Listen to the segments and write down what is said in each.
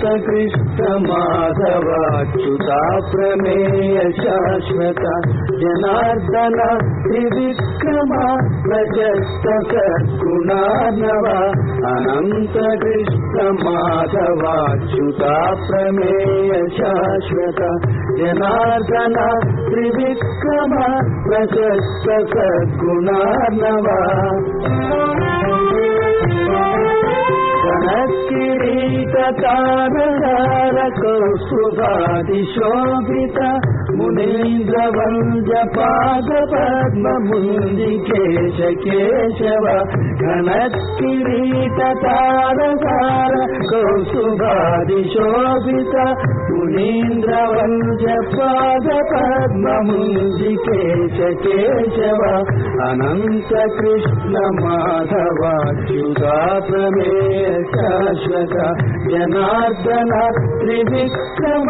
అనంత కృష్ణ మాధవాచ్యుత ప్రమేయ శాశ్వత జనార్దన త్రివిక్రమ ప్రజస్త సద్గుణార్ణవ అనంత కృష్ణ మాధవాచ్యుత ప్రమేయ శాశ్వత జనార్దన త్రివిక్రమ ప్రశస్త మునీంద్ర వంజ పాద పద్మ ముంది కేశ కేశవ ఘన కిరీటతారహార కౌస్తుభాదిశోభిత మునీంద్ర వంజ పాద పద్మ ముంది కేశ కేశవ అనంత కృష్ణ మాధవాచ్యుతా ప్రమేయ శాశ్వత జనార్దన త్రివిక్రమ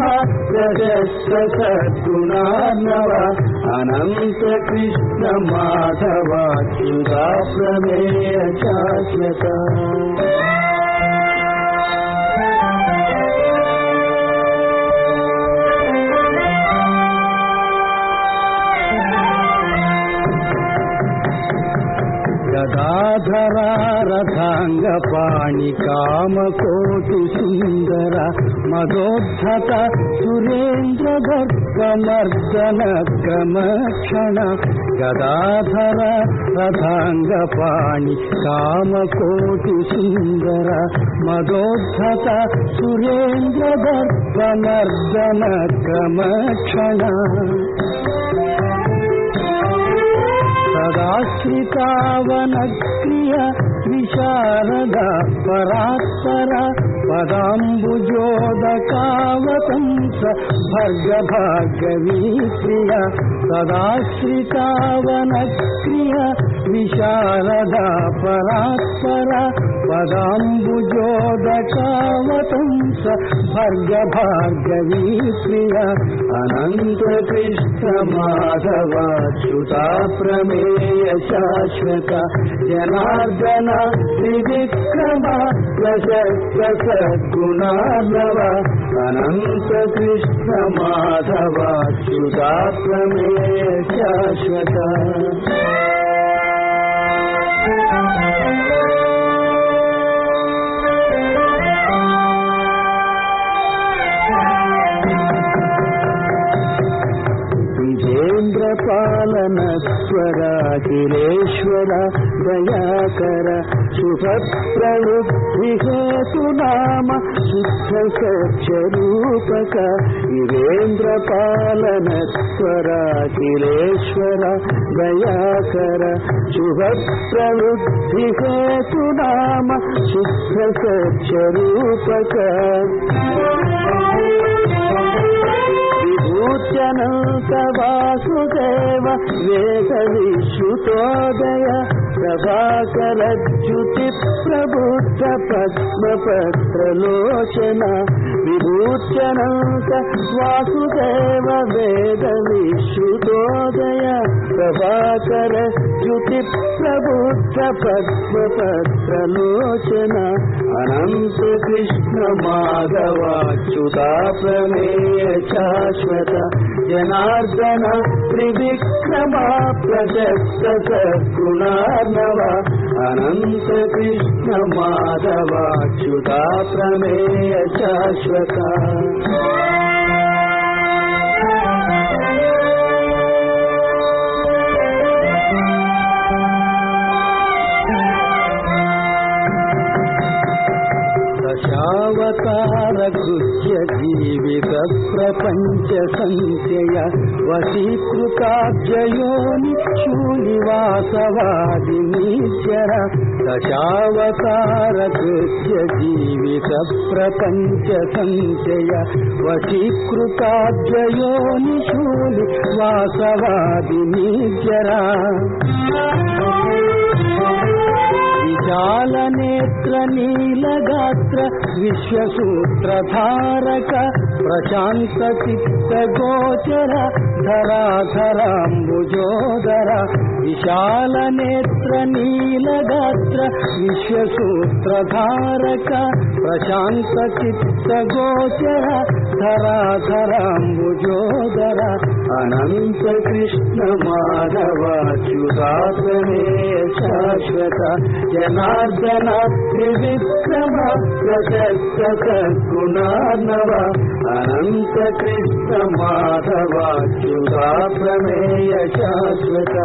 ప్రజస్త సద్గుణార్ణవ అనంత కృష్ణ మాధవాచ్యుతా ప్రమేయ శాశ్వత గదాధరారథాంగ పాణి కామకోటి సుందర మదోద్ధత సురేంద్ర గర్గమర్దన క్రమక్షణ గదాధర రథాంగ పాణి కామకోటి సుందర మదోద్ధత సురేంద్ర గర్గమర్దన క్రమక్షణ సదాశ్రితావనక్రియ విశారద పరాత్పర పదాంబుజోదకావతంస భర్గ భాగవీ సదాశ్రితావనక్రియ విశారద పరాత్పర పదాంబుజోదకావతంస భర్గ భార్గవీ ప్రియ అనంత కృష్ణ మాధవాచ్యుతా ప్రమేయ శాశ్వత జనార్దన త్రివిక్రమ ప్రశస్త సద్గుణార్ణవ అనంత కృష్ణ మాధవాచ్యుతా ప్రమేయ శాశ్వత విజేంద్రపాలనస్వరాఖిలేశ్వర దయాకర శుభప్రవృద్ధిహేతు నామ శుద్ధ సత్యరూపక వాసుదేవ వేద విశ్రుతోదయ ప్రభాకరచ్యుతి ప్రబుద్ధ పద్మపత్రలోచన విభూత్యనంత వాసుదేవ వేద విశ్రుతోదయ ప్రభాకరచ్యుతి ప్రబుద్ధ పద్మపత్రలోచన అనంత కృష్ణ మాధవాచ్యుతా ప్రమేయ శాశ్వత జనార్దన త్రివిక్రమ ప్రశస్త సద్గుణార్ణవ అనంత కృష్ణ మాధవాచ్యుతా ప్రమేయ శాశ్వత దశావతారకృత్య జీవిత ప్రపంచ సంచయ వశీకృతాబ్జయోని శూనివాసవాదినీశ్వర దశావతార కృత్య జీవిత ప్రపంచ సంచయ వశీకృతాబ్జయోని శూలి వాసవాదినీశ్వర विशालनेत्र नीलगात्र विश्वसूत्रधारक प्रशान्तचित्तगोचर धराधराम्बुजोदर विशालनेत्र नीलगात्र विश्वसूत्रधारक प्रशान्तचित्तगोचर ధరాధరాంబుజోదర అనంత కృష్ణ మాధవాచ్యుతాత్మే శాశ్వత జనార్దన త్రివిక్రమ ప్రశస్త గుణార్ణవ అనంత కృష్ణ మాధవాచ్యుతా ప్రమేయ శాశ్వత.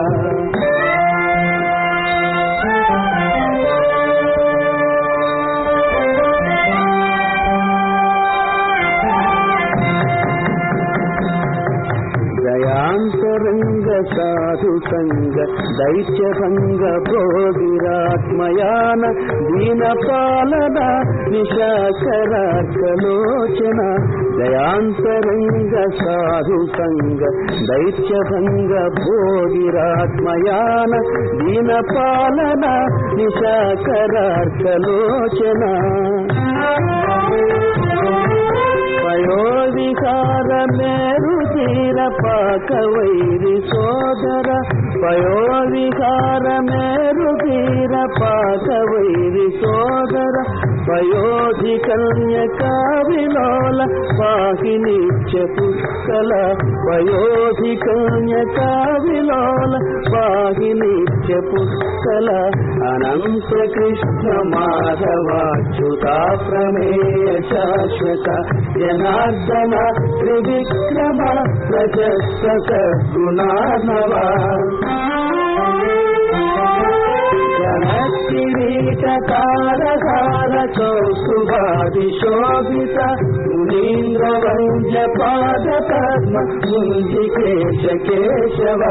దయాంతరంగ సాధు సంగ దైత్య సంగ భోగిరాత్మయాన దీన పాలన నిశాకరార్కలోచన. దయాంతరంగ సాధు సంగ దైత్య సంగ భోగిరాత్మయాన తీర పాక వైరి సోదర పయోవిహార మేరు తీర వైరి సోదర వయోధి కన్యకా విలోల పాహి నిత్య పుష్కల పయోధి కన్యకా విలోల పాహి నిత్య పుష్కల అనంత కృష్ణ మాధవాచ్యుతా ప్రమేయ శాశ్వత జనార్దన త్రివిక్రమ ప్రజస్త గుణానవా జనకిరీటకారహార కౌస్తుభాది శోభిత మునీంద్ర వంద్య పాద పద్మ ముంజికేశ కేశవ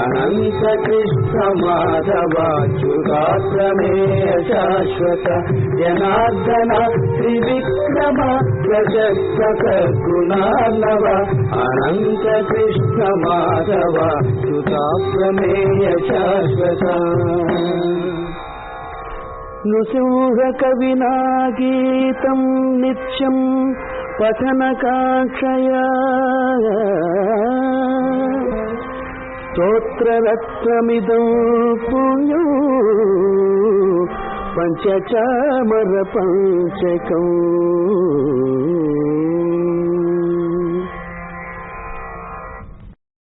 అనంత కృష్ణ మాధవాచ్యుగాత్రమేయ శాశ్వత జనార్దన త్రివిక్రమ ప్రజస్వత గుణార్ణవ అనంత